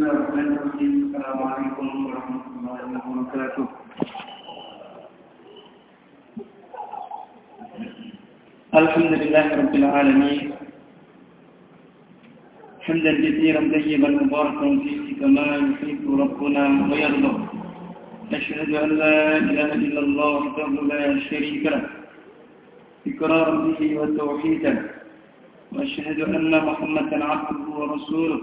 السلام عليكم ورحمة الله وبركاته. الحمد لله رب العالمين. حمدا كثيرا طيبا مباركا فيه كما يحب ربنا ويرضى. أشهد أن لا إله إلا الله وحده لا شريك له. إقرارا به وتوحيدا. وأشهد أن محمدا عبده ورسوله.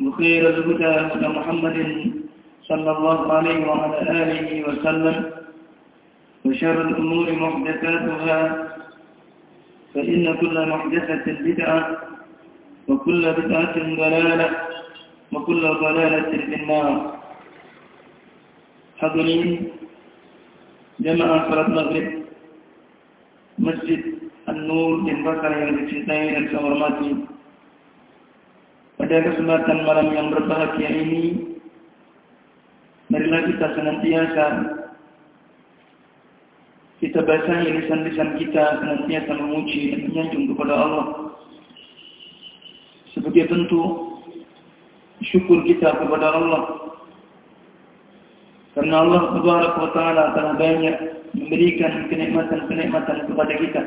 وخير الهدى هدى محمد صلى الله عليه وعلى آله وسلم وشر الأمور محدثاتها فإن كل محدثة بدعة وكل بدعة ضلالة وكل ضلالة في النار حضرين جماعة صلاة المغرب مسجد An-Nur Denpasar yang dicintai dan. Pada kesempatan malam yang berbahagia ini, marilah kita senantiasa kita basahi lisan-lisan kita senantiasa memuji dan menyanjung kepada Allah. Sebagai bentuk syukur kita kepada Allah. Karena Allah Subhanahu wa taala telah banyak memberikan kenikmatan-kenikmatan kepada kita.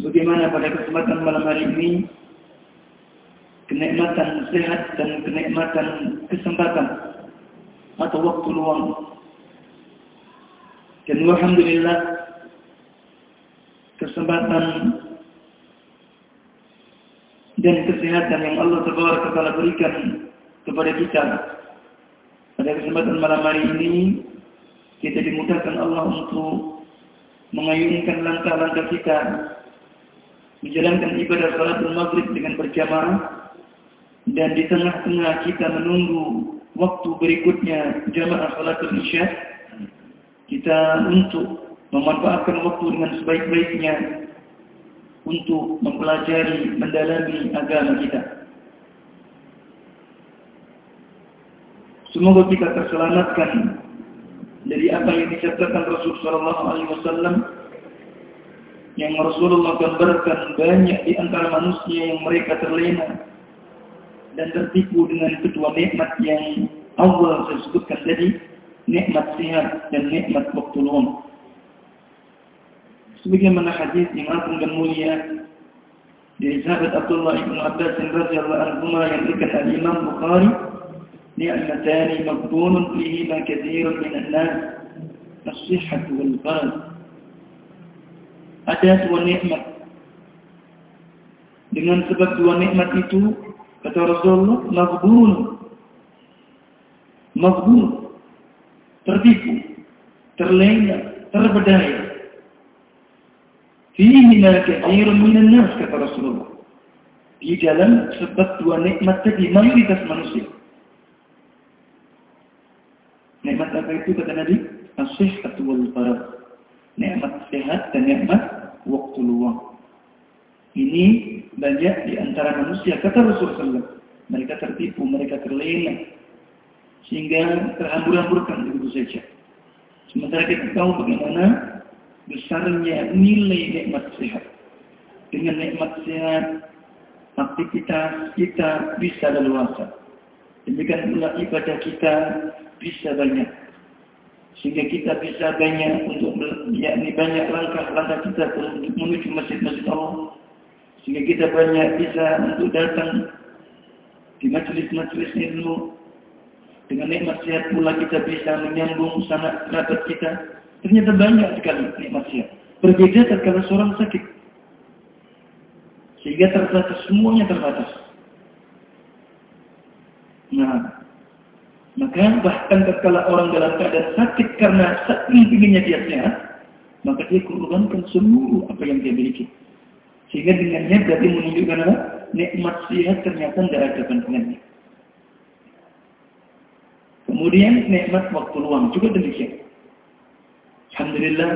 Sebagaimana pada kesempatan malam hari ini kenikmatan sehat dan kenikmatan kesempatan atau waktu luang. Dan alhamdulillah kesempatan dan kesehatan yang Allah Taala berikan kepada kita pada kesempatan malam hari ini kita dimudahkan Allah untuk mengayunkan langkah-langkah kita menjalankan ibadah salat maghrib dengan berjamaah dan di tengah-tengah kita menunggu waktu berikutnya jamaah salatul isya kita untuk memanfaatkan waktu dengan sebaik-baiknya untuk mempelajari, mendalami agama kita. Semoga kita terselamatkan dari apa yang diceritakan Rasul Sallallahu Alaihi Wasallam yang Rasulullah gambarkan banyak di antara manusia yang mereka terlena dan tertipu dengan kedua nikmat yang Allah saya sebutkan tadi, nikmat sehat dan nikmat waktu luang. Sebagaimana hadis yang agung dan mulia dari sahabat Abdullah ibn Abbas yang radhiyallahu anhu yang dikatakan Imam Bukhari, "Ni'matani maqbulun fihi ma katsirun min an-nas, as-sihhatu wal bal." Ada dua nikmat dengan sebab dua nikmat itu kata Rasulullah maghbun maghbun tertipu terlena terbedaya fihi ma kathirun minan nas kata Rasulullah di dalam sebab dua nikmat tadi mayoritas manusia Nikmat apa itu kata Nabi? As-sihhat wal farad. Nikmat sehat dan nikmat waktu luang. Ini banyak di antara manusia kata Rasulullah. Mereka tertipu, mereka terlena sehingga terhambur-hamburkan begitu saja. Sementara kita tahu bagaimana besarnya nilai nikmat sehat. Dengan nikmat sehat, aktivitas kita bisa leluasa. Demikian pula ibadah kita bisa banyak. Sehingga kita bisa banyak untuk yakni banyak langkah-langkah kita untuk menuju masjid-masjid Allah. Sehingga kita banyak bisa untuk datang di majelis-majelis ilmu Dengan nikmat sehat pula kita bisa menyambung sangat kerabat kita. Ternyata banyak sekali nikmat sehat. Berbeda tatkala seorang sakit. Sehingga terbatas, semuanya terbatas. Nah, maka bahkan tatkala orang dalam keadaan sakit karena saking inginnya dia sehat, maka dia korbankan seluruh apa yang dia miliki. Sehingga dengannya berarti menunjukkan apa? Nikmat sehat ternyata tidak ada bandingannya. Kemudian nikmat waktu luang juga demikian. Alhamdulillah,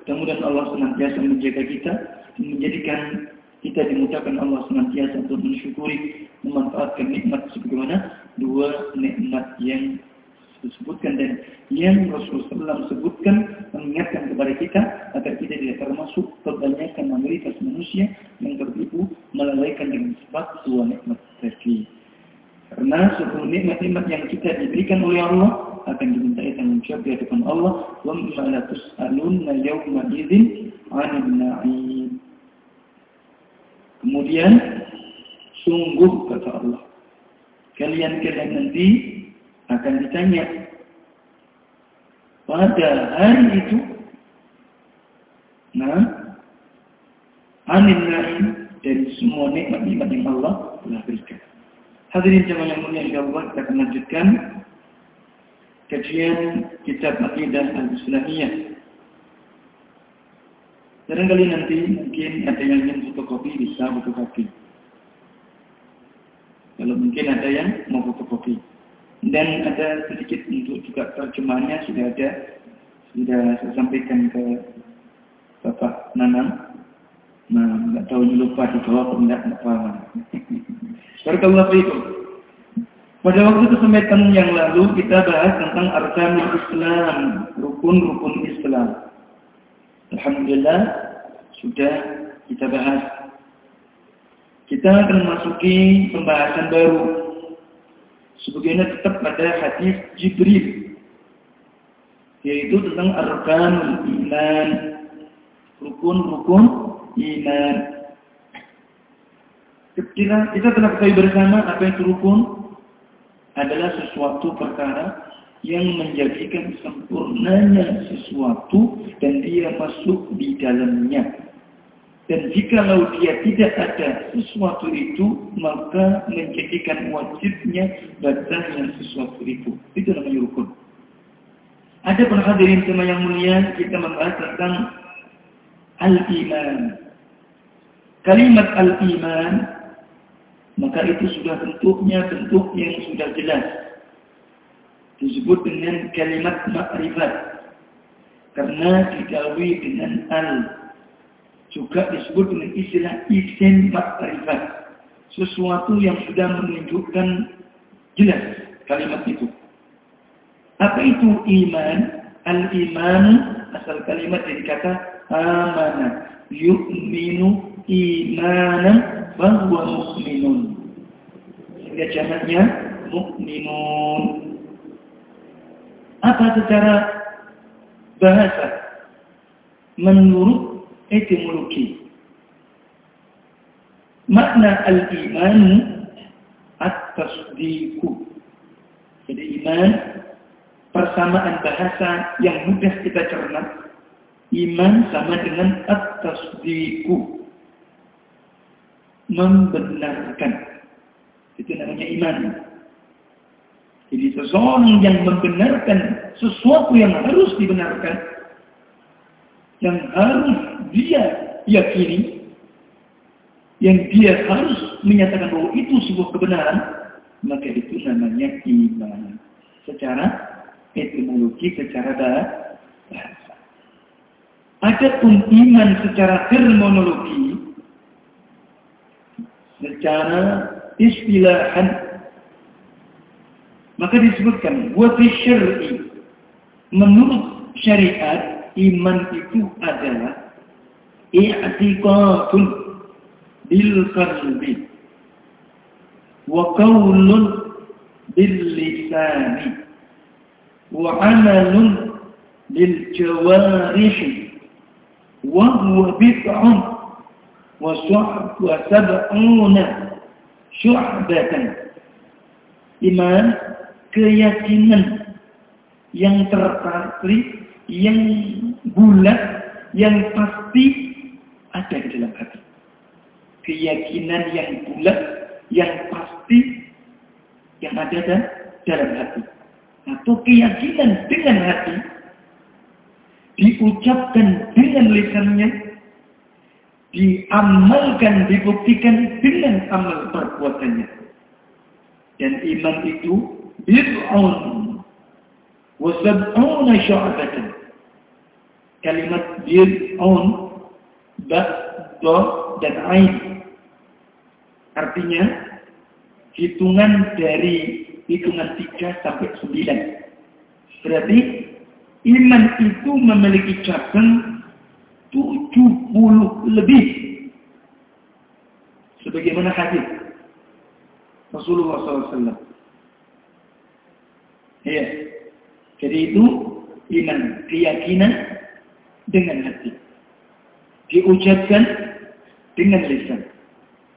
mudah-mudahan Allah senantiasa menjaga kita, menjadikan kita dimudahkan Allah senantiasa untuk mensyukuri, memanfaatkan nikmat sebagaimana dua nikmat yang disebutkan dan yang Rasulullah SAW sebutkan mengingatkan kepada kita agar kita tidak termasuk kebanyakan mayoritas manusia yang tertipu melalaikan dengan sebab dua nikmat tadi. Karena seluruh nikmat-nikmat yang kita diberikan oleh Allah akan dimintai tanggung jawab di hadapan Allah. Wa yawma 'anil na'im. Kemudian sungguh kata Allah, kalian-kalian nanti akan ditanya pada hari itu nah anil na'im dari semua nikmat-nikmat yang Allah telah berikan. Hadirin jemaah yang mulia insya Allah kita akan lanjutkan kajian kitab Aqidah Al-Islamiyah. Barangkali nanti mungkin ada yang ingin fotokopi bisa fotokopi. Kalau mungkin ada yang mau fotokopi. Dan ada sedikit untuk juga terjemahannya sudah ada. Sudah saya sampaikan ke Bapak Nanang. Nah, nggak tahu lupa di atau enggak, paham. Barakallahu fiikum. Pada waktu kesempatan yang lalu kita bahas tentang arkanul Islam, rukun-rukun Islam. Alhamdulillah sudah kita bahas. Kita akan memasuki pembahasan baru. Sebagaimana tetap pada hadis Jibril yaitu tentang arkanul iman, rukun-rukun iman. Kita, kita telah ketahui bersama apa itu rukun adalah sesuatu perkara yang menjadikan sempurnanya sesuatu dan dia masuk di dalamnya. Dan jikalau dia tidak ada sesuatu itu, maka menjadikan wajibnya batalnya sesuatu itu. Itu namanya rukun. Ada pun hadirin sama yang mulia, kita membahas tentang al-iman. Kalimat al-iman maka itu sudah bentuknya bentuk yang sudah jelas. Disebut dengan kalimat makrifat. Karena didahului dengan al. Juga disebut dengan istilah isim makrifat. Sesuatu yang sudah menunjukkan jelas kalimat itu. Apa itu iman? Al-iman asal kalimat dari kata amana. Yu'minu imanan bahwa mukminun. Sehingga jamaknya mukminun. Apa secara bahasa? Menurut etimologi. Makna al-iman at-tasdiku. Jadi iman persamaan bahasa yang mudah kita cerna. Iman sama dengan at-tasdiku membenarkan. Itu namanya iman. Jadi seseorang yang membenarkan sesuatu yang harus dibenarkan, yang harus dia yakini, yang dia harus menyatakan bahwa itu sebuah kebenaran, maka itu namanya iman. Secara etimologi, secara bahasa. Adapun iman secara terminologi, secara istilahan maka disebutkan buat syar'i menurut syariat iman itu adalah اعتقاد بالقلب وقول باللسان وعمل للجوارح وهو بضع وسبعون شعبة. إيمان keyakinan yang terpatri, yang ada di dalam hati. Keyakinan yang bulat, yang pasti, yang ada dalam hati. Atau keyakinan dengan hati, diucapkan dengan lisannya, diamalkan, dibuktikan dengan amal perbuatannya. Dan iman itu bid'un wa sab'una syu'batan. Kalimat bid'un ba, do, dan ain. Artinya hitungan dari hitungan 3 sampai 9. Berarti iman itu memiliki cabang 70 lebih. Sebagaimana hadis Rasulullah SAW. Ya. Jadi itu iman, keyakinan dengan hati. Diucapkan dengan lisan.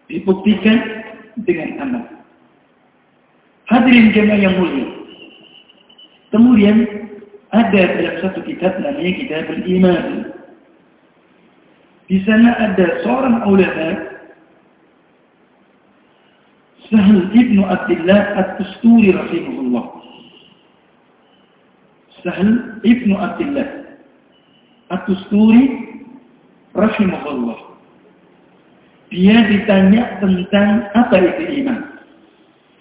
Dibuktikan dengan amal. Hadirin jemaah yang mulia. Kemudian ada dalam satu kitab namanya kitab al-iman. Di sana ada seorang ulama Sahal ibnu Abdullah At-Tusturi rahimahullah. Sahal ibnu Abdullah At-Tusturi rahimahullah. Dia ditanya tentang apa itu iman.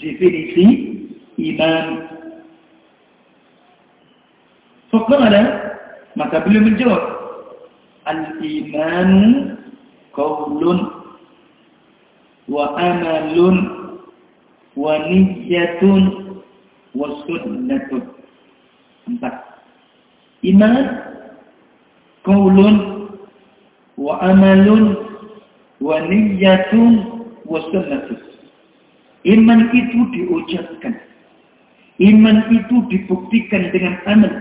Definisi iman. Fakala, maka beliau menjawab, Al-imanu qawlun wa amalun wa niyyatun wa sunnatun. Empat. Iman, qaulun, wa amalun, wa niyyatun, wa sunnatun. Iman itu diucapkan. Iman itu dibuktikan dengan amal.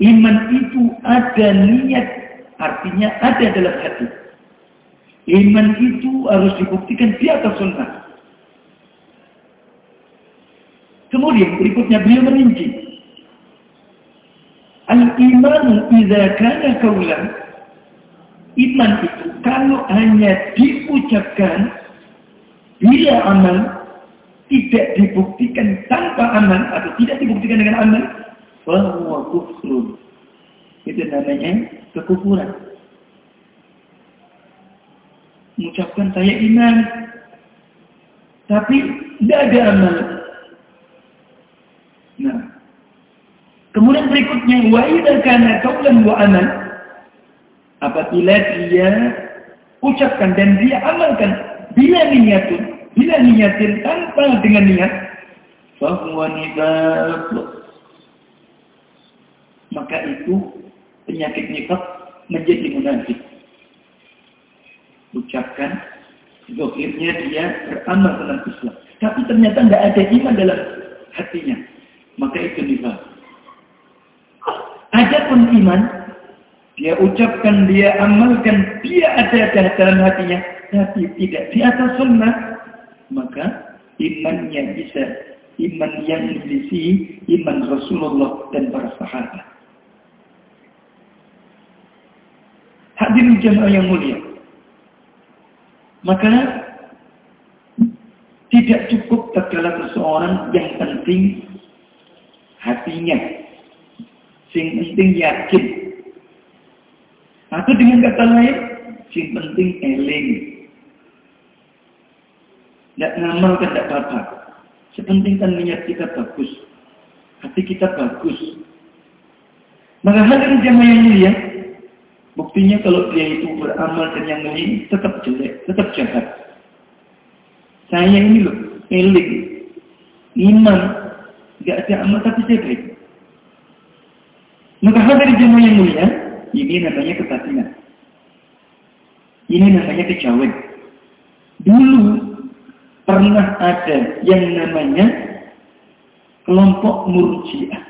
Iman itu ada niat, artinya ada dalam hati. Iman itu harus dibuktikan di atas sunnah. Kemudian berikutnya beliau merinci. Al-imanu idza kana kaulan. Iman itu kalau hanya diucapkan bila amal tidak dibuktikan tanpa amal atau tidak dibuktikan dengan amal, bahwa kufrun. Itu namanya kekufuran. Mengucapkan saya iman, tapi tidak ada amal. Nah. Kemudian berikutnya wa idza kana qawlan wa amal apabila dia ucapkan dan dia amalkan bila niatun bila niatin tanpa dengan niat bahwa nifaq maka itu penyakit nifaq menjadi munafik. Ucapkan zahirnya dia beramal dalam Islam. Tapi ternyata tidak ada iman dalam hatinya. Maka itu nifak. Adapun iman, dia ucapkan, dia amalkan, dia ada dalam hatinya, tapi tidak di atas sunnah, maka imannya bisa iman yang memiliki iman Rasulullah dan para sahabat. Hadirin jemaah yang mulia. Maka tidak cukup tatkala seseorang yang penting hatinya. Sing penting yakin. Atau dengan kata lain, sing penting eling. Tidak ngamal kan tidak apa-apa. Sepenting kan niat kita bagus. Hati kita bagus. Maka hadirin jamaah yang mulia, buktinya kalau dia itu beramal dan yang lain tetap jelek, tetap jahat. Saya ini loh, eling, iman, Tidak ada amal tapi saya baik. Maka hal dari jemaah yang mulia, ini namanya kebatinan. Ini namanya kejawen. Dulu pernah ada yang namanya kelompok murjiah.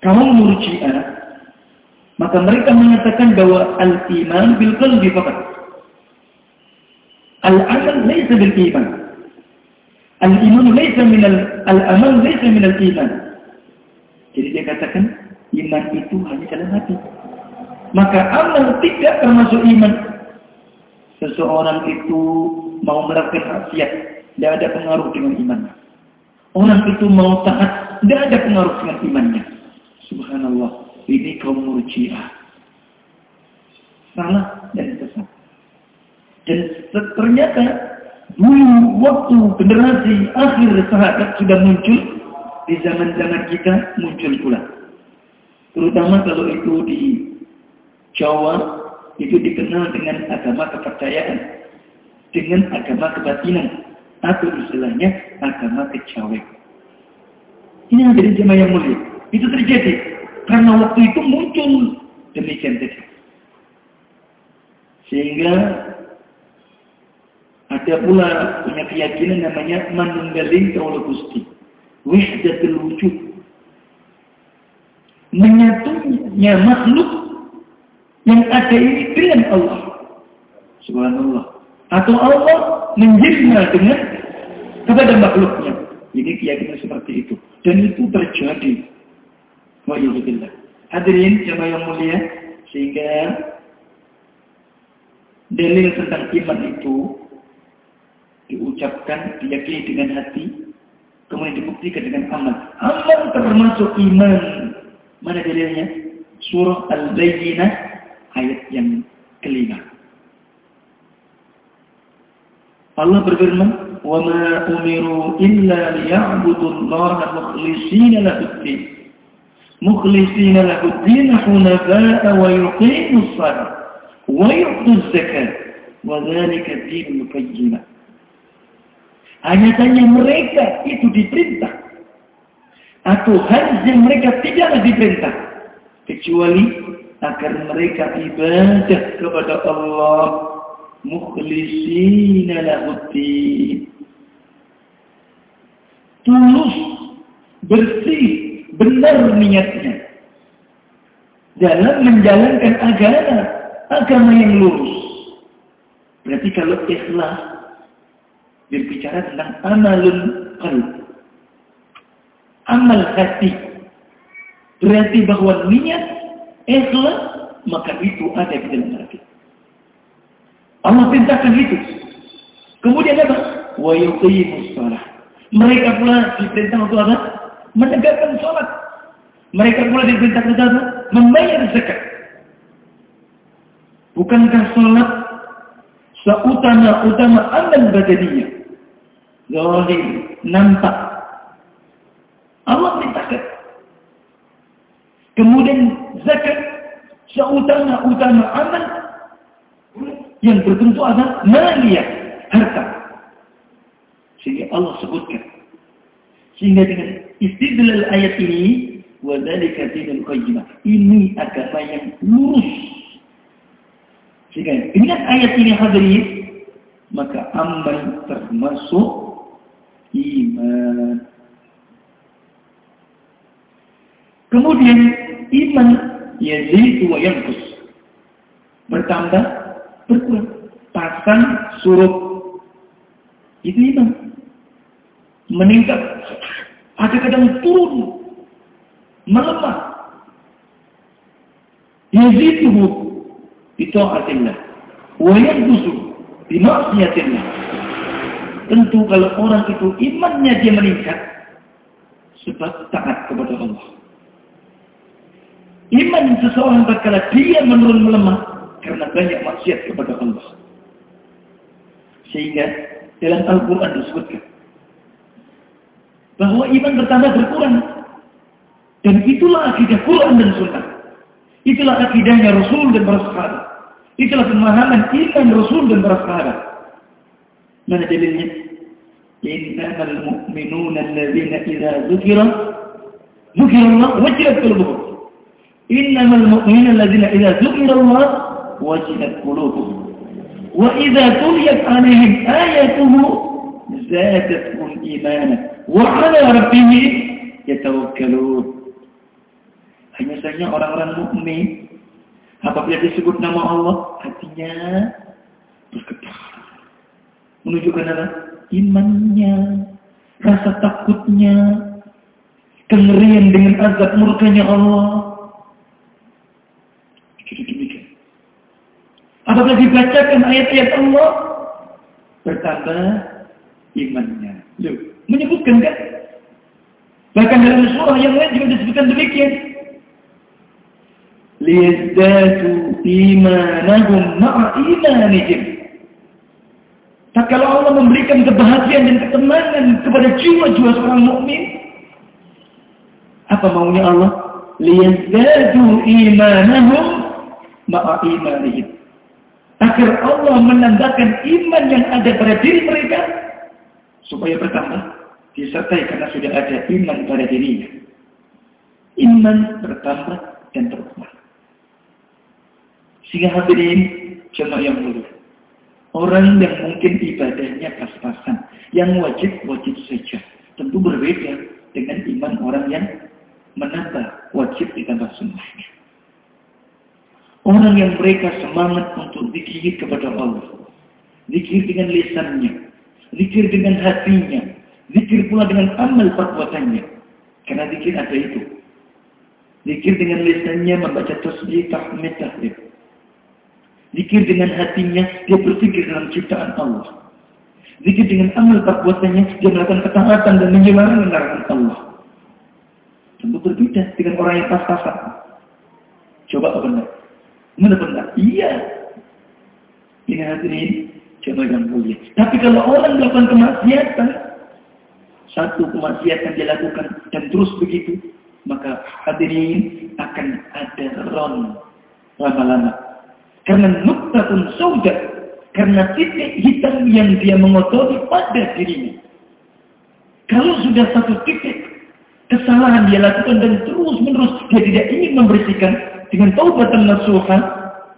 Kalau murjiah, maka mereka mengatakan bahwa al-iman bil qalbi faqat. Al-amal laysa bil iman. Al-iman laisa minal al-amal laisa minal iman. Jadi dia katakan iman itu hanya dalam hati. Maka amal tidak termasuk iman. Seseorang itu mau melakukan maksiat, tidak ada pengaruh dengan iman. Orang itu mau taat, tidak ada pengaruh dengan imannya. Subhanallah, ini kaum murjiah. Salah dan sesat. Dan ternyata dulu waktu generasi akhir sahabat sudah muncul, di zaman-zaman kita muncul pula. Terutama kalau itu di Jawa, itu dikenal dengan agama kepercayaan, dengan agama kebatinan, atau istilahnya agama kecawe. Ini yang jadi jemaah yang mulia. Itu terjadi karena waktu itu muncul demikian tadi. Sehingga ada pula punya keyakinan namanya manunggaling gusti. Wihdatul wujud. Menyatunya makhluk yang ada ini dengan Allah. Subhanallah. Atau Allah menjadinya dengan kepada makhluknya. Ini keyakinan seperti itu. Dan itu terjadi. Wa'iyahudillah. Hadirin jemaah yang mulia. Sehingga dalil tentang iman itu diucapkan, diyakini dengan hati, kemudian dibuktikan dengan amal. Amal termasuk iman. Mana dalilnya? Surah Al-Bayyinah ayat yang kelima. Allah berfirman, وَمَا أُمِرُوا إِلَّا لِيَعْبُدُوا اللَّهَ مُخْلِصِينَ لَهُ الدِّينَ مُخْلِصِينَ لَهُ الدِّينَ حُنَفَاءَ وَيُقِيمُوا الصَّلَاةَ وَيُؤْتُوا الزَّكَاةَ وَذَلِكَ الدِّينُ الْقَيِّمَةُ Hanya saja mereka itu diperintah. Atau hanya mereka tidaklah diperintah. Kecuali agar mereka ibadah kepada Allah mukhlisina lahuddin. Tulus, bersih, benar niatnya. Dalam menjalankan agama, agama yang lurus. Berarti kalau ikhlas berbicara tentang amalun qalb. Amal hati. Berarti bahwa niat ikhlas maka itu ada di dalam hati. Allah perintahkan itu. Kemudian apa? Wa yuqimus shalah. Mereka pula diperintah untuk apa? Menegakkan sholat. Mereka pula diperintah untuk apa? Membayar zakat. Bukankah sholat seutama-utama amal badaniyah? Zahir, nampak. Allah perintahkan. Kemudian zakat seutama-utama amal yang berbentuk ada maliyah, harta. Sehingga Allah sebutkan. Sehingga dengan istidlal ayat ini, وَذَلِكَ دِينُ الْقَيِّمَةِ Ini agama yang lurus. Sehingga dengan ayat ini hadirin, maka amal termasuk iman. Kemudian iman yazidu wa yankus. Bertambah berkurang. Pasang surut. Itu iman. Meningkat. Ada kadang turun. Melemah. Yazituhu bita'atillah. Wa yankusu bimaksiatillah. Tentu kalau orang itu imannya dia meningkat. Sebab taat kepada Allah. Iman seseorang berkala dia menurun melemah karena banyak maksiat kepada Allah. Sehingga dalam Al-Quran disebutkan bahwa iman bertambah berkurang. Dan itulah akidah Quran dan Sunnah. Itulah akidahnya Rasul dan para sahabat. Itulah pemahaman iman Rasul dan para sahabat. Mana dalilnya? Innamal mu'minuna alladhina idza dzukira dzukira Allah wajilat qulubuhum innamal mu'minun alladziina idza dzukirallah wajilat qulubuhum wa idza tuliyat 'alaihim ayatuhu zadatuhum imana wa 'ala rabbihim yatawakkalun hanya saja orang-orang mukmin apabila disebut nama Allah hatinya bergetar. Menunjukkan apa imannya rasa takutnya kengerian dengan azab murkanya Allah. Apabila dibacakan ayat-ayat Allah, bertambah imannya. Loh, menyebutkan kan? Bahkan dalam surah yang lain juga disebutkan demikian. Liyazdatu imanahum ma'a imanihim. Tak kalau Allah memberikan kebahagiaan dan ketenangan kepada jiwa-jiwa seorang mukmin, apa maunya Allah? Liyazdadu imanahum ma'a imanihim. Agar Allah menambahkan iman yang ada pada diri mereka supaya bertambah disertai karena sudah ada iman pada dirinya. Iman bertambah dan berubah. Sehingga hadirin jemaah yang mulia. Orang yang mungkin ibadahnya pas-pasan, yang wajib-wajib saja. Tentu berbeda dengan iman orang yang menambah wajib ditambah sunnahnya. Orang yang mereka semangat untuk dikir kepada Allah. Dikir dengan lisannya. Dikir dengan hatinya. Dikir pula dengan amal perbuatannya. Karena dikir ada itu. Dikir dengan lisannya membaca tasbih, tahmid, tahlil. Zikir dengan hatinya, dia berpikir dalam ciptaan Allah. Zikir dengan amal perbuatannya, dia melakukan ketaatan dan menyuarakan larangan Allah. Tentu berbeda dengan orang yang pas-pasan. Coba benar? Mana benar? Iya. Ini hadirin, coba yang mulia. Tapi kalau orang melakukan kemaksiatan, satu kemaksiatan dia lakukan dan terus begitu, maka hadirin akan ada ron lama-lama karena nuktatun sauda. Karena titik hitam yang dia mengotori pada dirinya. Kalau sudah satu titik kesalahan dia lakukan dan terus menerus dia tidak ingin membersihkan dengan taubatan nasuha,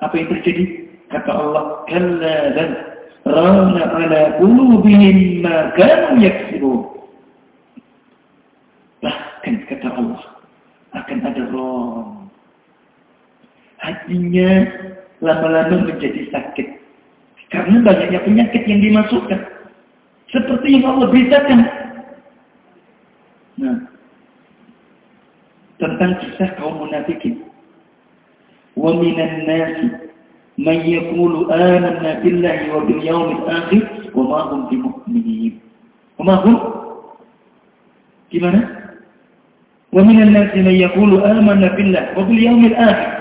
apa yang terjadi? Kata Allah, "Kalla dan rana ala qulubihim ma kanu yaksibun." Bahkan kata Allah, akan ada roh. Hatinya lama-lama menjadi sakit. Karena banyaknya penyakit yang dimasukkan. Seperti yang Allah beritakan. Nah, tentang kisah kaum munafikin. Amanna billahi wa bil yawmil akhir wa ma hum bimu'minin. Wa ma hum Gimana? Man yaqulu amanna billahi wa bil yawmil akhir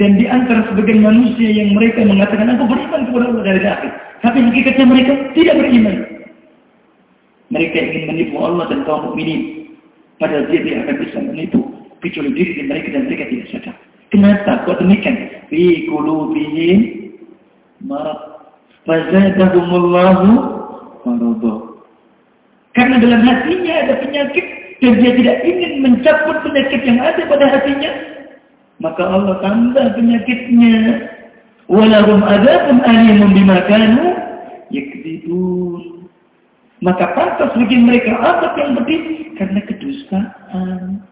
dan di antara sebagian manusia yang mereka mengatakan, aku beriman kepada Allah dari akhir. Tapi hakikatnya mereka tidak beriman. Mereka ingin menipu Allah dan kaum mukminin. Padahal dia tidak akan bisa menipu. Kecuali diri mereka dan mereka tidak sadar. Kenapa? Kok demikian? Fi kulubihim marad. Fazadahumullahu maradha. Karena dalam hatinya ada penyakit dan dia tidak ingin mencabut penyakit yang ada pada hatinya maka Allah tambah penyakitnya. Walahum adabun alimun bima kanu yakdibun. Maka pantas bagi mereka apa yang pedih karena kedustaan.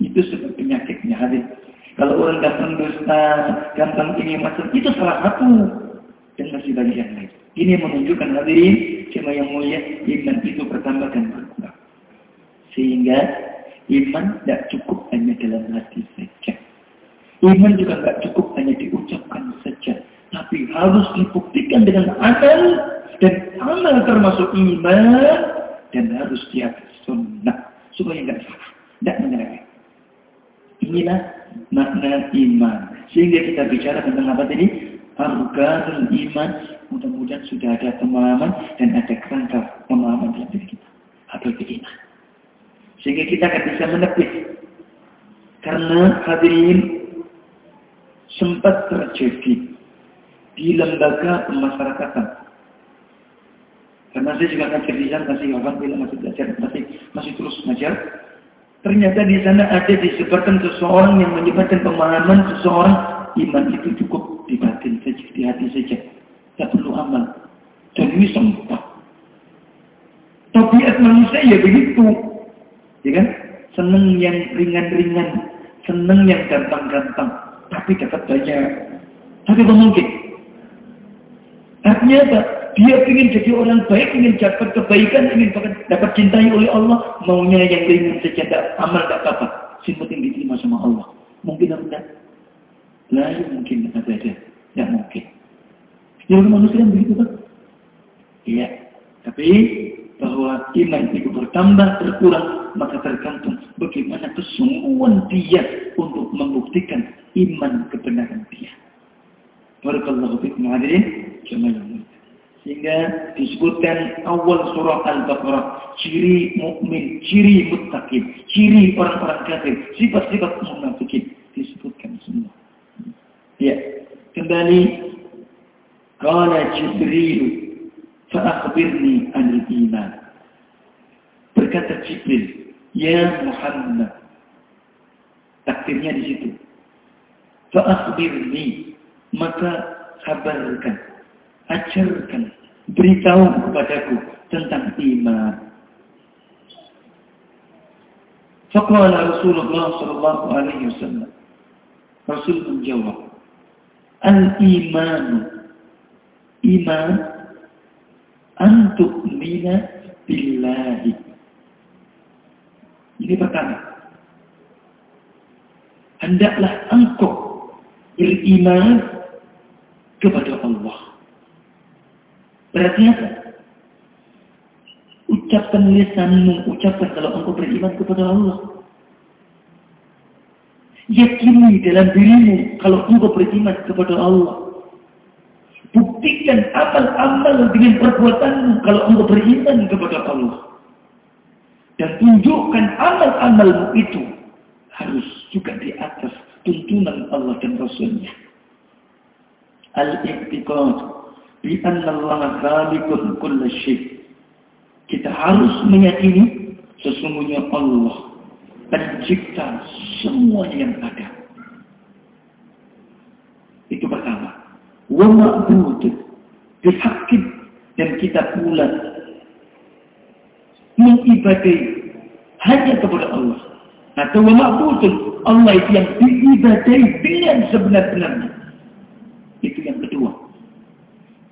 Itu sebab penyakitnya hadir. Kalau orang gampang dusta, gampang ini macam itu salah satu dan masih banyak yang lain. Ini menunjukkan hadirin cuma yang mulia iman itu bertambah dan berkembang. Sehingga Iman tidak cukup hanya dalam hati saja. Iman juga tidak cukup hanya diucapkan saja. Tapi harus dibuktikan dengan amal. Dan amal termasuk iman. Dan harus di sunnah. Supaya tidak salah. Tidak menyerah. Inilah makna iman. Sehingga kita bicara tentang apa tadi? Arkanul iman. Mudah-mudahan sudah ada pemahaman dan ada kerangka pemahaman dalam diri kita. Itu iman? Sehingga kita akan bisa menepis. Karena hadirin sempat terjadi di lembaga pemasyarakatan. Karena saya juga ngajar di masih alhamdulillah masih belajar, masih, masih terus mengajar. Ternyata di sana ada disebutkan seseorang yang menyebabkan pemahaman seseorang iman itu cukup di batin saja, di hati saja. Tidak perlu amal. Dan ini sempat. Tabiat manusia ya begitu. Ya kan? Seneng yang ringan-ringan, seneng yang gampang-gampang, tapi dapat banyak. Tapi mungkin. Apa? dia ingin jadi orang baik, ingin dapat kebaikan, ingin dapat cintai oleh Allah, maunya yang ringan saja, tidak amal tidak apa-apa. Yang diterima sama Allah. Mungkin atau tidak? Lah, mungkin ada ada. Tidak mungkin. Ya manusia yang begitu kan? Iya. Tapi bahwa iman itu bertambah, berkurang, maka tergantung bagaimana kesungguhan dia untuk membuktikan iman kebenaran dia. Barakallahu fikum hadirin jemaah Sehingga disebutkan awal surah Al-Baqarah ciri mukmin, ciri muttaqin, ciri orang-orang kafir, sifat-sifat munafikin disebutkan semua. Ya, kembali qala Jibril fa akhbirni anil iman. Berkata Jibril, ya Muhammad. Takdirnya di situ. Fa akhbirni maka kabarkan, ajarkan, beritahu kepadaku tentang iman. Faqala Rasulullah sallallahu alaihi wasallam. Rasul menjawab, "Al-iman iman an tu'mina billahi." Ini pertama. Hendaklah engkau beriman kepada Allah. Berarti apa? Ucapkan lisanmu, ucapkan kalau engkau beriman kepada Allah. Yakini dalam dirimu kalau engkau beriman kepada Allah. Buktikan amal-amal dengan perbuatanmu kalau engkau beriman kepada Allah. Dan tunjukkan amal-amalmu itu harus juga di atas tuntunan Allah dan Rasulnya al-i'tiqad bi anna Allah khaliqun kull syai. Kita harus meyakini sesungguhnya Allah pencipta semua yang ada. Itu pertama. Wa ma'bud bihaqqin dan kita pula mengibadai hanya kepada Allah. Atau wa ma'budun Allah itu yang diibadai dengan sebenar-benarnya. Itu yang kedua.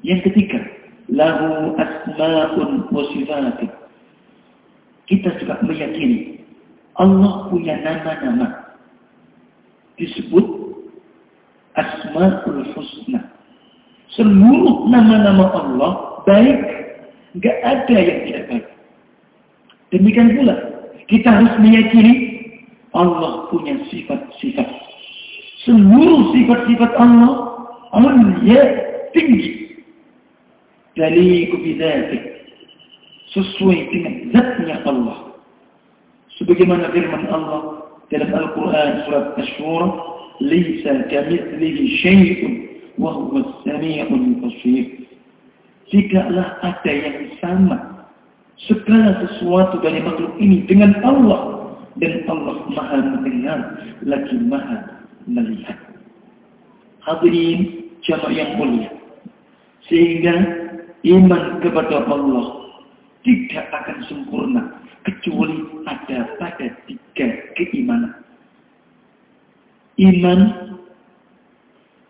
Yang ketiga, lahu asma'un wa. Kita juga meyakini Allah punya nama-nama. Disebut asma'ul husna. Seluruh nama-nama Allah baik, enggak ada yang tidak baik. Demikian pula, kita harus meyakini Allah punya sifat-sifat. Seluruh sifat-sifat Allah mulia tinggi dari bidzati sesuai dengan zatnya Allah sebagaimana firman Allah dalam Al-Quran surat Ash-Shura Lisa kamithlihi syai'un wa huwa as-sami'ul basir tidaklah ada yang sama segala sesuatu dari makhluk ini dengan Allah dan Allah maha mendengar lagi maha melihat hadirin jamaah yang mulia. Sehingga iman kepada Allah tidak akan sempurna kecuali ada pada tiga keimanan. Iman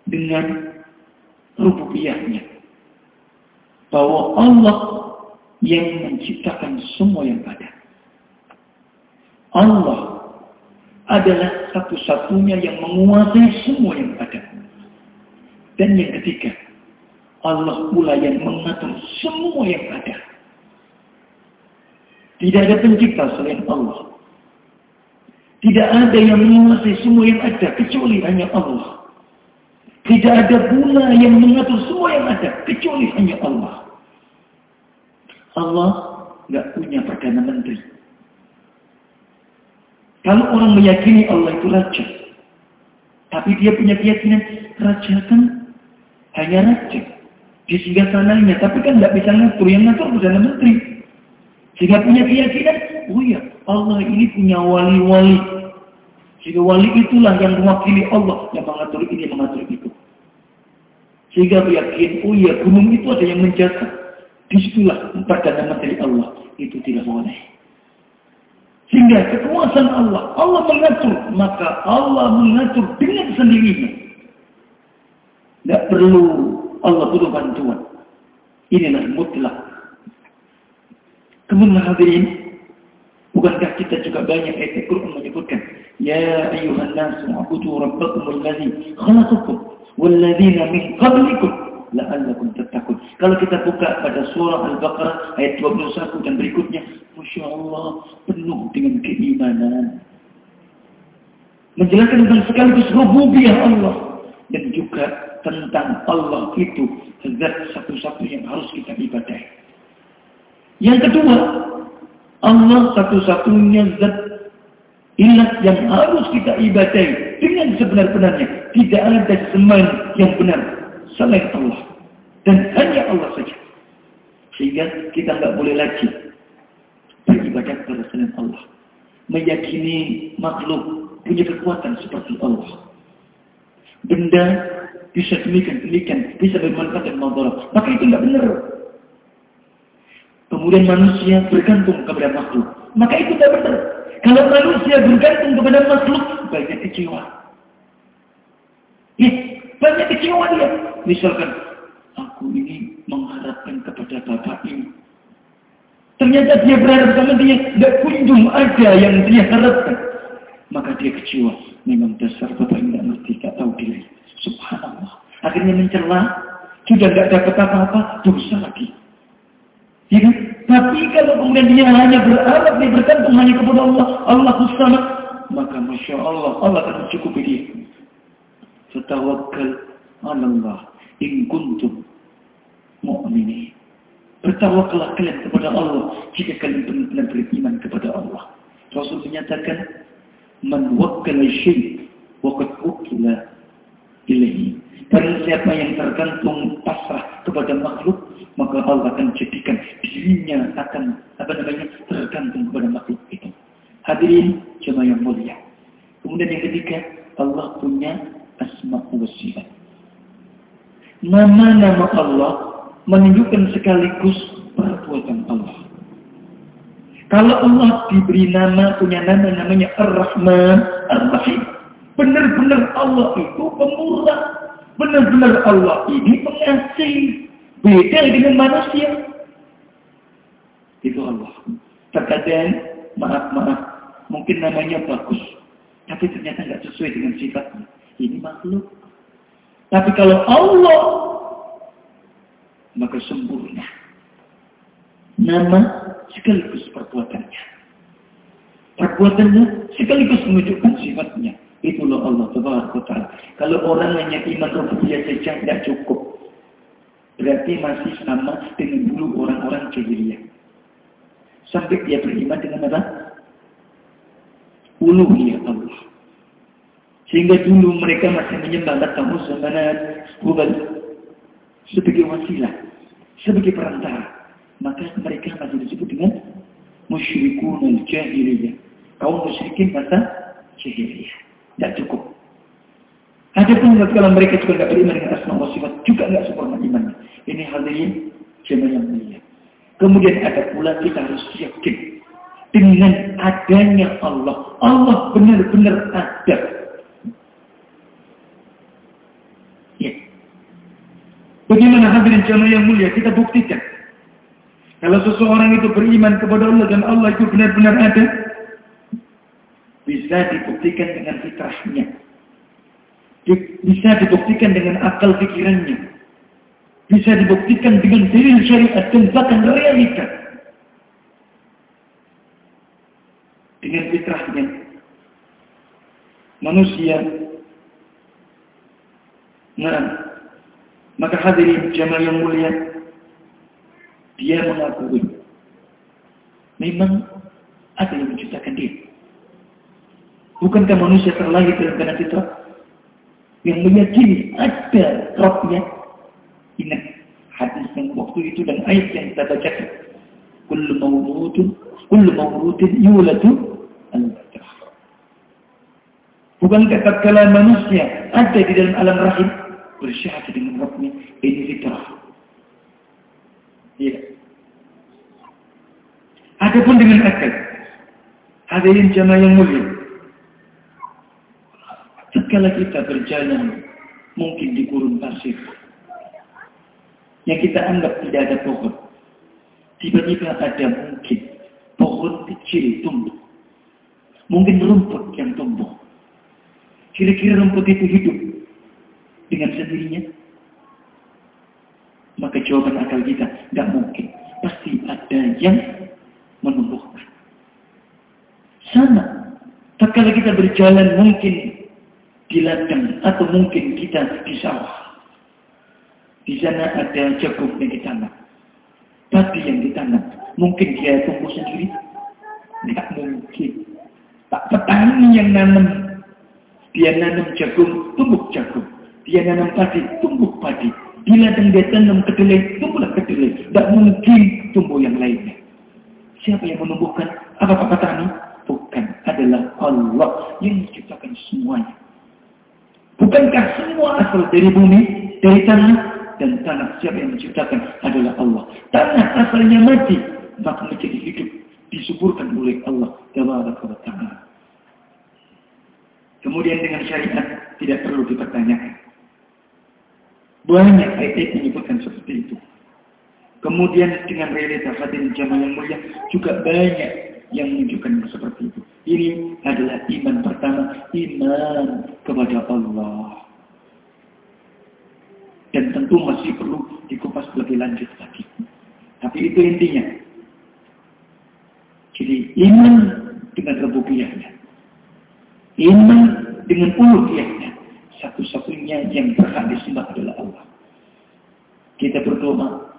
dengan rububiyahnya. Bahwa Allah yang menciptakan semua yang ada. Allah adalah satu-satunya yang menguasai semua yang ada. Dan yang ketiga, Allah pula yang mengatur semua yang ada. Tidak ada pencipta selain Allah. Tidak ada yang menguasai semua yang ada kecuali hanya Allah. Tidak ada pula yang mengatur semua yang ada kecuali hanya Allah. Allah tidak punya Perdana Menteri. Kalau orang meyakini Allah itu raja, tapi dia punya keyakinan raja kan hanya raja di singgah sananya, tapi kan tidak bisa ngatur, yang ngatur Perdana Menteri. Sehingga punya keyakinan, oh iya, Allah ini punya wali-wali. Sehingga wali itulah yang mewakili Allah, yang mengatur ini, mengatur itu. Sehingga yakin, oh iya, gunung itu ada yang menjaga. Di situlah Perdana Menteri Allah. Itu tidak boleh. Sehingga kekuasaan Allah, Allah mengatur, maka Allah mengatur dengan sendirinya. Tidak perlu Allah butuh bantuan. Inilah mutlak. Kemudian hadirin, bukankah kita juga banyak ayat Quran menyebutkan, Ya ayuhan nasu abudu rabbakum alladhi khalaqakum walladhina min qablikum la'allakum tattaqun. Kalau kita buka pada surah Al-Baqarah ayat 21 dan berikutnya, Masya Allah penuh dengan keimanan. Menjelaskan tentang sekaligus rububiyah Allah dan juga tentang Allah itu zat satu-satunya yang harus kita ibadahi. Yang kedua, Allah satu-satunya zat ilah yang harus kita ibadahi dengan sebenar-benarnya. Tidak ada semen yang benar selain Allah. Dan hanya Allah saja. Sehingga kita nggak boleh lagi beribadat kepada selain Allah. Meyakini makhluk punya kekuatan seperti Allah. Benda bisa demikian, demikian, bisa bermanfaat dan madarat. Maka itu nggak benar. Kemudian manusia bergantung kepada makhluk. Maka itu tidak benar. Kalau manusia bergantung kepada makhluk, banyak kecewa. Ya, banyak kecewa dia. Misalkan, aku ini mengharapkan kepada bapak ini. Ternyata dia berharap sama dia, tidak kunjung ada yang dia harapkan. Maka dia kecewa. Memang dasar bapak ini tidak tidak tahu diri. Subhanallah. Akhirnya mencela, sudah tidak dapat apa-apa, dosa lagi. Ya kan? Tapi kalau kemudian dia hanya berharap, dia bergantung hanya kepada Allah, Allah bersama, maka Masya Allah, Allah akan mencukupi dia. Fatawakkal Allah in kuntum mu'mini. Bertawakallah kalian kepada Allah jika kalian benar-benar beriman kepada Allah. Rasul menyatakan, Man wakkala syait waqad ukila ilahi. Karena siapa yang tergantung pasrah kepada makhluk, maka Allah akan jadikan dirinya akan apa namanya tergantung kepada makhluk itu. Hadirin jemaah yang mulia. Kemudian yang ketiga, Allah punya asma wa. Nama-nama Allah menunjukkan sekaligus perbuatan Allah. Kalau Allah diberi nama, punya nama namanya Ar-Rahman, Ar-Rahim. Benar-benar Allah itu pemurah. Benar-benar Allah ini pengasih. Beda dengan manusia. Itu Allah. Terkadang, maaf-maaf, mungkin namanya bagus. Tapi ternyata nggak sesuai dengan sifatnya. Ini makhluk. Tapi kalau Allah, maka sempurna. Nama sekaligus perbuatannya. Perbuatannya sekaligus menunjukkan sifatnya. Itulah Allah Taala. Kalau orang hanya iman rububiyah saja tidak cukup. Berarti masih sama dengan dulu orang-orang jahiliyah. Sampai dia beriman dengan apa? Uluhiyah Allah. Sehingga dulu mereka masih menyembah Lata Musammanat, Hubal sebagai wasilah, sebagai perantara. Maka mereka masih disebut dengan musyrikun al-jahiliyah. Kaum musyrikin masa jahiliyah. Tidak cukup. Ada pun kalau mereka juga tidak beriman dengan asma wa sifat, juga tidak sempurna imannya. Ini hadirin jemaah yang mulia. Kemudian ada pula kita harus yakin dengan adanya Allah. Allah benar-benar ada. Ya. Bagaimana hadirin jemaah yang mulia kita buktikan. Kalau seseorang itu beriman kepada Allah dan Allah itu benar-benar ada, bisa dibuktikan dengan fitrahnya. Bisa dibuktikan dengan akal pikirannya. Bisa dibuktikan dengan dalil syariat dan bahkan realita. Dengan fitrahnya. Manusia. Nah, maka hadirin jamaah yang mulia, dia mengakui memang ada yang menciptakan dia. Bukankah manusia terlahir dalam keadaan fitrah? Yang meyakini ada Rabbnya. Ingat hadis yang waktu itu dan ayat yang kita bacakan. Kullu mawludun, kullu mawludin yuladu al-fitrah. Bukankah tatkala manusia ada di dalam alam rahim bersyahadat dengan Rabbnya ini fitrah. Iya. Adapun dengan akal. Hadirin jamaah yang mulia. Tatkala kita berjalan mungkin di gurun pasir yang kita anggap tidak ada pohon. Tiba-tiba ada mungkin pohon kecil tumbuh. Mungkin rumput yang tumbuh. Kira-kira rumput itu hidup dengan sendirinya? Maka jawaban akal kita, tidak mungkin. Pasti ada yang menumbuhkan. Sama. kalau kita berjalan mungkin di ladang atau mungkin kita di sawah. Di sana ada jagung yang ditanam. Padi yang ditanam. Mungkin dia tumbuh sendiri? Tidak mungkin. Tak petani yang nanam. Dia nanam jagung, tumbuh jagung. Dia nanam padi, tumbuh padi. Bila dia tanam kedelai, tumbuhlah kedelai. Tidak mungkin tumbuh yang lainnya. Siapa yang menumbuhkan? Apa Pak Petani? Bukan. Adalah Allah yang menciptakan semuanya. Bukankah semua asal dari bumi, dari tanah, dan tanah siapa yang menciptakan adalah Allah. Tanah asalnya mati, maka menjadi hidup, disuburkan oleh Allah. Kemudian dengan syariat tidak perlu dipertanyakan. Banyak ayat menyebutkan seperti itu. Kemudian dengan realitas hadirin jamaah yang mulia juga banyak yang menunjukkan seperti itu. Ini adalah iman pertama, iman kepada Allah. Dan tentu masih perlu dikupas lebih lanjut lagi. Tapi itu intinya. Jadi iman dengan rububiyahnya. Iman dengan uluhiyahnya. Satu-satunya yang berhak disembah adalah Allah. Kita berdoa,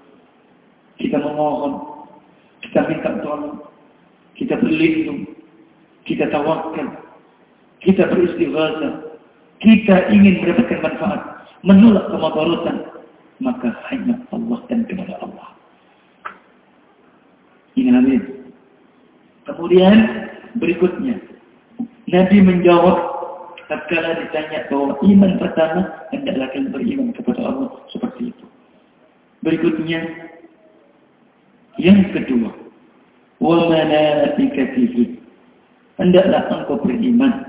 kita memohon, kita minta tolong, berlindung, kita tawakal, kita beristighatsah, kita ingin mendapatkan manfaat, menolak kemadaratan, maka hanya Allah dan kepada Allah. Ini amin. Kemudian berikutnya, Nabi menjawab tatkala ditanya bahwa iman pertama hendaklah kalian beriman kepada Allah seperti itu. Berikutnya yang kedua, wa malaikatihi. Hendaklah engkau beriman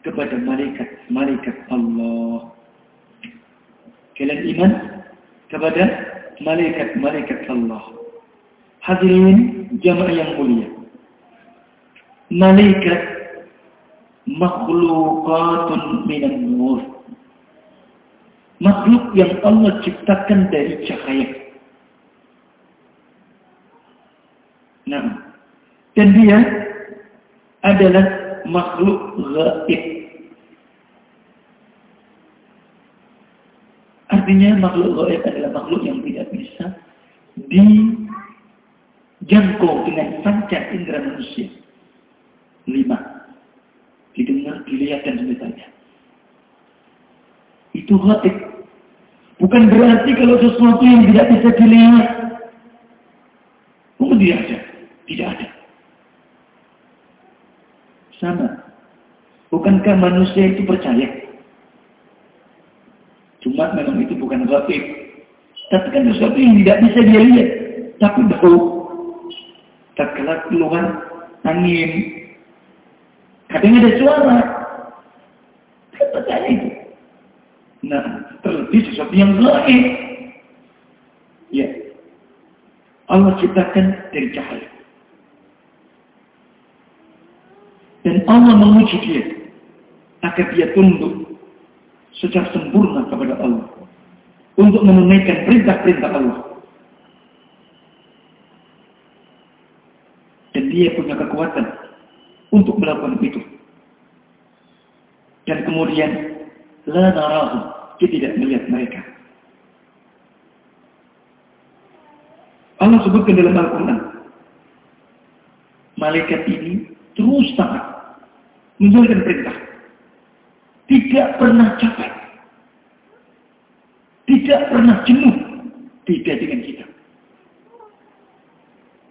kepada malaikat-malaikat Allah. Kalian iman kepada malaikat-malaikat Allah. Hadirin jamaah yang mulia. Malaikat makhlukatun minan nur. Makhluk yang Allah ciptakan dari cahaya. Nah, dan dia adalah makhluk gaib. Artinya makhluk gaib adalah makhluk yang tidak bisa dijangkau dengan panca indera manusia. Lima didengar, dilihat dan sebagainya. Itu gaib. Bukan berarti kalau sesuatu yang tidak bisa dilihat, tidak ada. Tidak ada. Sama. Bukankah manusia itu percaya? Cuma memang itu bukan gaib. Tapi kan sesuatu yang tidak bisa dia lihat. Tapi bau. Tak kelak keluar angin, Kadang ada suara. Kan percaya itu. Nah, terlebih sesuatu yang gaib. Ya. Allah ciptakan dari cahaya. Dan Allah menguji dia agar dia tunduk secara sempurna kepada Allah untuk menunaikan perintah-perintah Allah. Dan dia punya kekuatan untuk melakukan itu. Dan kemudian, la narahu, kita tidak melihat mereka. Allah sebutkan dalam Al-Quran, malaikat ini terus taat, menjalankan perintah Tidak pernah capek. Tidak pernah jenuh. Tidak dengan kita.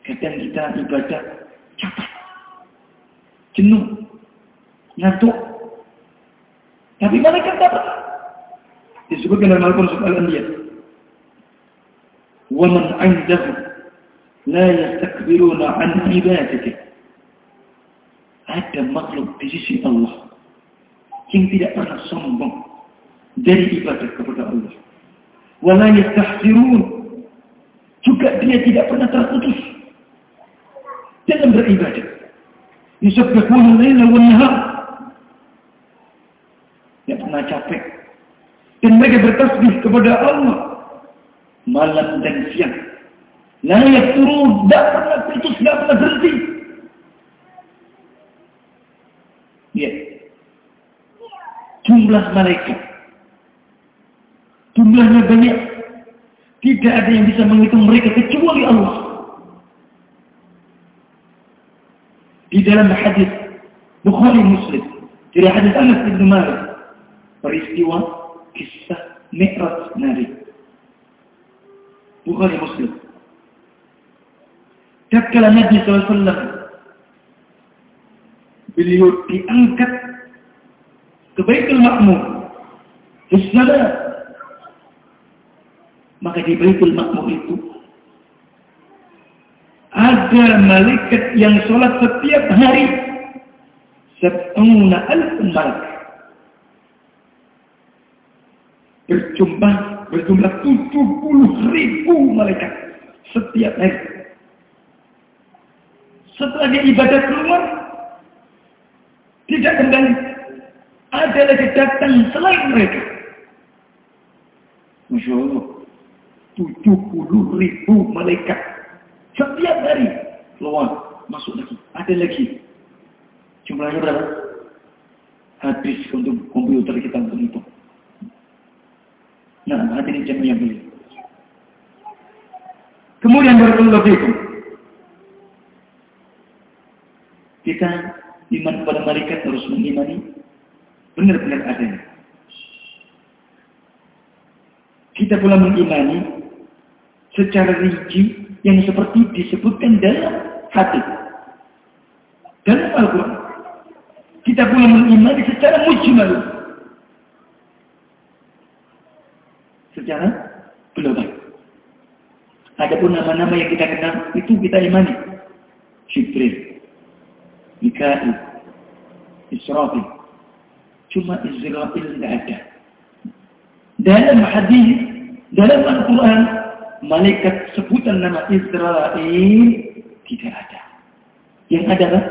Kadang kita ibadah capek jenuh, ngantuk. Tapi malaikat dapat. Disebutkan dalam Al-Quran Surah Al-Anbiya. وَمَنْ عِنْدَهُ لَا يَسْتَكْبِرُونَ عَنْ عِبَادَتِهِ Ada makhluk di sisi Allah yang tidak pernah sombong dari ibadah kepada Allah. Walanya yastahzirun. Juga dia tidak pernah terputus dalam beribadah. Yusabbihuna laila wan nahar. Tidak pernah capek. Dan mereka bertasbih kepada Allah malam dan siang. Naya turun, tidak pernah putus, tidak pernah berhenti. Ya. Jumlah malaikat. Jumlahnya banyak. Tidak ada yang bisa menghitung mereka kecuali Allah. Di dalam hadis Bukhari Muslim dari hadis Anas bin Malik peristiwa kisah Mi'raj Nabi. Bukhari Muslim. Tatkala Nabi SAW beliau diangkat ke Baitul Ma'mur di maka di Baitul Ma'mur itu ada malaikat yang sholat setiap hari setengah alf malaikat berjumlah berjumlah 70 ribu malaikat setiap hari. Setelah dia ibadah keluar, tidak kembali. Ada lagi datang selain mereka. Masya Allah. 70 ribu malaikat. Setiap hari keluar, masuk lagi. Ada lagi. Jumlahnya berapa? Habis untuk komputer kita untuk itu. Nah, hadirin jemaah yang beli. Kemudian barakallahu fikum. Kita iman kepada malaikat harus mengimani benar-benar adanya. Kita pula mengimani secara rinci yang seperti disebutkan dalam hati. Dalam Al-Quran. Kita pula mengimani secara mujmal secara global. Adapun nama-nama yang kita kenal itu kita imani. Jibril, Mikail, Israfil. Cuma Israfil tidak ada. Dalam hadis, dalam Al-Quran, malaikat sebutan nama Israel tidak ada. Yang ada adalah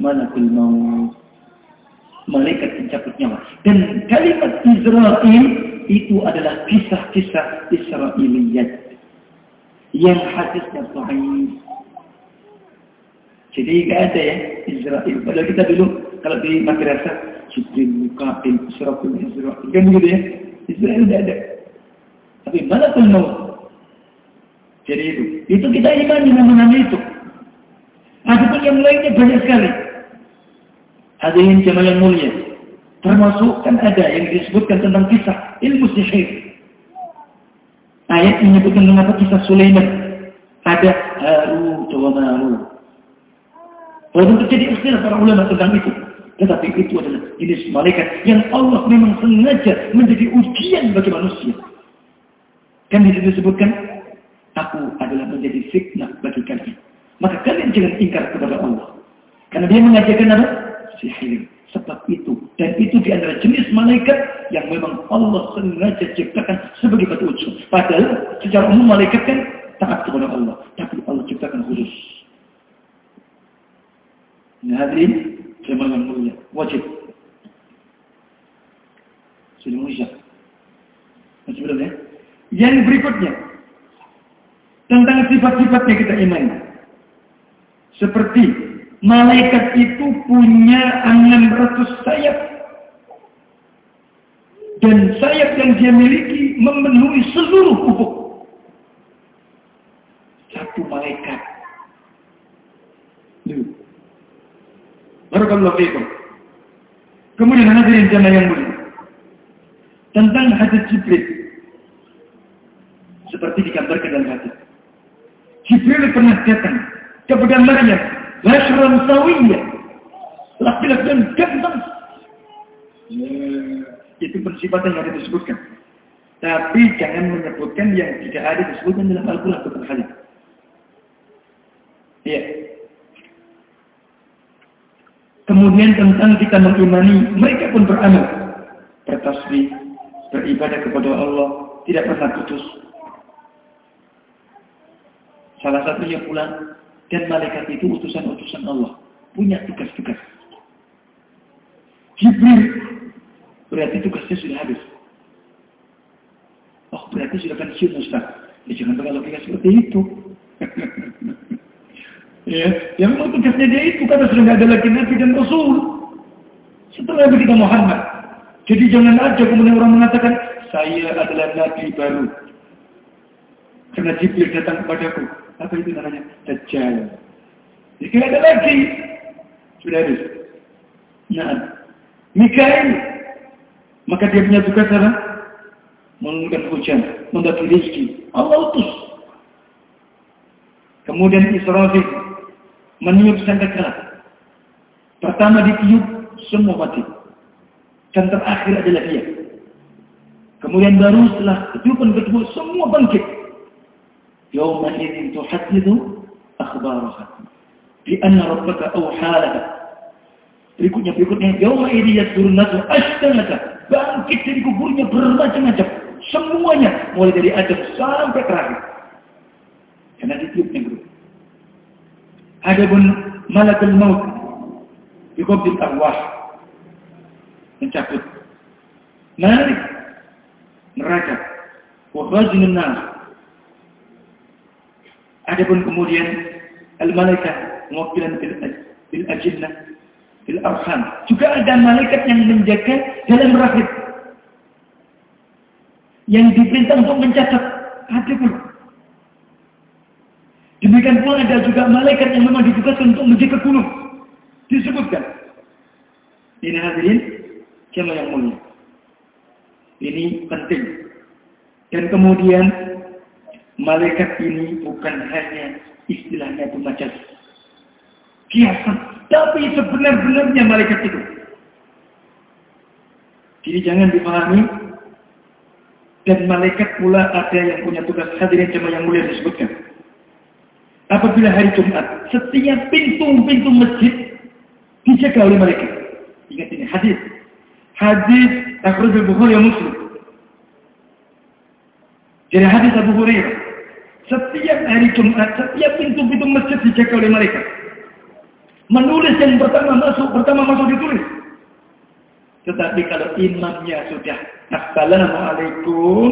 malakul maut. Malaikat pencabut nyawa. Dan kalimat Israel itu adalah kisah-kisah Israiliyat yang hadisnya sahih. Jadi tidak ada ya Israel. Padahal kita dulu kalau di madrasah Jibril, Mukail, Israfil, Israel. Kan begitu ya? Israel tidak ada. Tapi mana pun mau. Jadi itu. Itu kita imani nama-nama itu. Adapun yang lainnya banyak sekali. Ada yang jamaah yang mulia. Termasuk kan ada yang disebutkan tentang kisah ilmu sihir. Ayat menyebutkan mengapa kisah Sulaiman. Ada Harut wa Marut. Walaupun terjadi istilah para ulama tentang itu. Tetapi itu adalah jenis malaikat yang Allah memang sengaja menjadi ujian bagi manusia. Kan di situ disebutkan, aku adalah menjadi fitnah bagi kalian. Maka kalian jangan ingkar kepada Allah. Karena dia mengajarkan apa? Sihir sebab itu. Dan itu di antara jenis malaikat yang memang Allah sengaja ciptakan sebagai batu ujung. Padahal secara umum malaikat kan taat kepada Allah. Tapi Allah ciptakan khusus. Nah, hadirin, jemaah yang mulia, wajib. Sudah mulia. Masih belum ya? Yang berikutnya, tentang sifat-sifatnya kita imani. Seperti Malaikat itu punya 600 sayap. Dan sayap yang dia miliki memenuhi seluruh ufuk. Satu malaikat. Barakallahu fiikum. Kemudian hadirin jamaah yang mulia. Tentang hadis Jibril. Seperti digambarkan dalam hadis. Jibril pernah datang kepada Maryam Bashran sawiyya. Laki-laki yang ganteng. Itu persifatan yang ada disebutkan. Tapi jangan menyebutkan yang tidak ada disebutkan dalam Al-Quran beberapa kali. Iya. Kemudian tentang kita mengimani, mereka pun beramal. Bertasbih, beribadah kepada Allah, tidak pernah putus. Salah satunya pula, dan malaikat itu utusan-utusan Allah. Punya tugas-tugas. Jibril, berarti tugasnya sudah habis. Oh, berarti sudah pensiun Ustaz. Ya, jangan pakai logika seperti itu. ya, yang memang tugasnya dia itu, karena sudah tidak ada lagi Nabi dan Rasul. Setelah itu kita Muhammad. Jadi jangan aja kemudian orang mengatakan, saya adalah Nabi baru. Karena Jibril datang kepadaku. Apa itu namanya? Dajjal. Jadi ada lagi. Sudah habis. Nah, Mikael. Maka dia punya tugas apa? Menurunkan hujan, membagi rezeki. Allah utus. Kemudian Israfil meniup sangkakala. Pertama ditiup, semua mati. Dan terakhir adalah dia. Kemudian baru setelah tiupan kedua, semua bangkit. Yawma idin tuhadidhu akhbaraha. Di anna rabbaka awhalaha. Berikutnya, berikutnya. Yawma idin yasdurun nasu ashtanaka. Bangkit dari kuburnya bermacam-macam. Semuanya. Mulai dari Adam sampai terakhir. Karena ditiupnya bro. Ada pun malakul maut. Yukobdil arwah. Mencabut. Menarik. Neraka. Wahwazinun nas. Adapun kemudian al-malaikat mewakilkan bil, bil ajinnah bil arham. Juga ada malaikat yang menjaga dalam rahim. Yang diperintah untuk mencatat. Ada pun. Demikian pula ada juga malaikat yang memang ditugaskan untuk menjaga gunung. Disebutkan. Ini hadirin, siapa yang mulia. Ini penting. Dan kemudian malaikat ini bukan hanya istilahnya itu macam kiasan, tapi sebenar-benarnya malaikat itu. Jadi jangan dipahami dan malaikat pula ada yang punya tugas hadirin jemaah yang mulia disebutkan. Apabila hari Jumat, setiap pintu-pintu masjid dijaga oleh malaikat. Ingat ini hadis. Hadis Akhraja Bukhari Muslim. Jadi hadis Abu Hurairah. Setiap hari Jumat, setiap pintu-pintu masjid dijaga oleh mereka. Menulis yang pertama masuk, pertama masuk ditulis. Tetapi kalau imamnya sudah Assalamualaikum,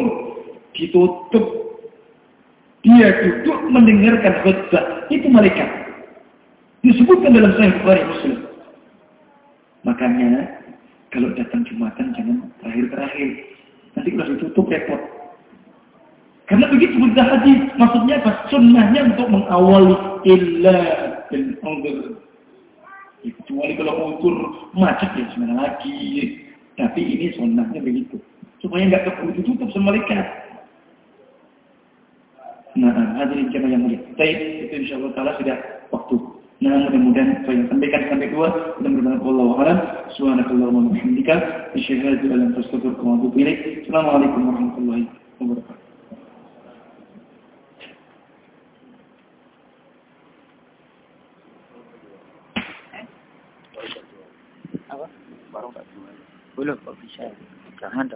ditutup. Dia duduk mendengarkan khutbah. Itu mereka. Disebutkan dalam Sahih Bukhari Muslim. Makanya, kalau datang Jumatan jangan terakhir-terakhir. Nanti kalau ditutup repot. Karena begitu berita hadis, maksudnya apa? Sunnahnya untuk mengawali illa bil udhur. Kecuali kalau ukur macet ya sebenarnya lagi. Tapi ini sunnahnya begitu. Supaya nggak keburu ditutup sama mereka. Nah, hadirin jemaah yang mulia. Baik, itu insya Allah Ta'ala sudah waktu. Nah, mudah-mudahan saya sampaikan sampai dua. Mudah-mudahan Allah wa'ala. Subhanakallahumma wa bihamdika. Asyhadu an la ilaha illa anta Assalamualaikum warahmatullahi wabarakatuh. Apa? Baru tak Belum bisa. Jangan.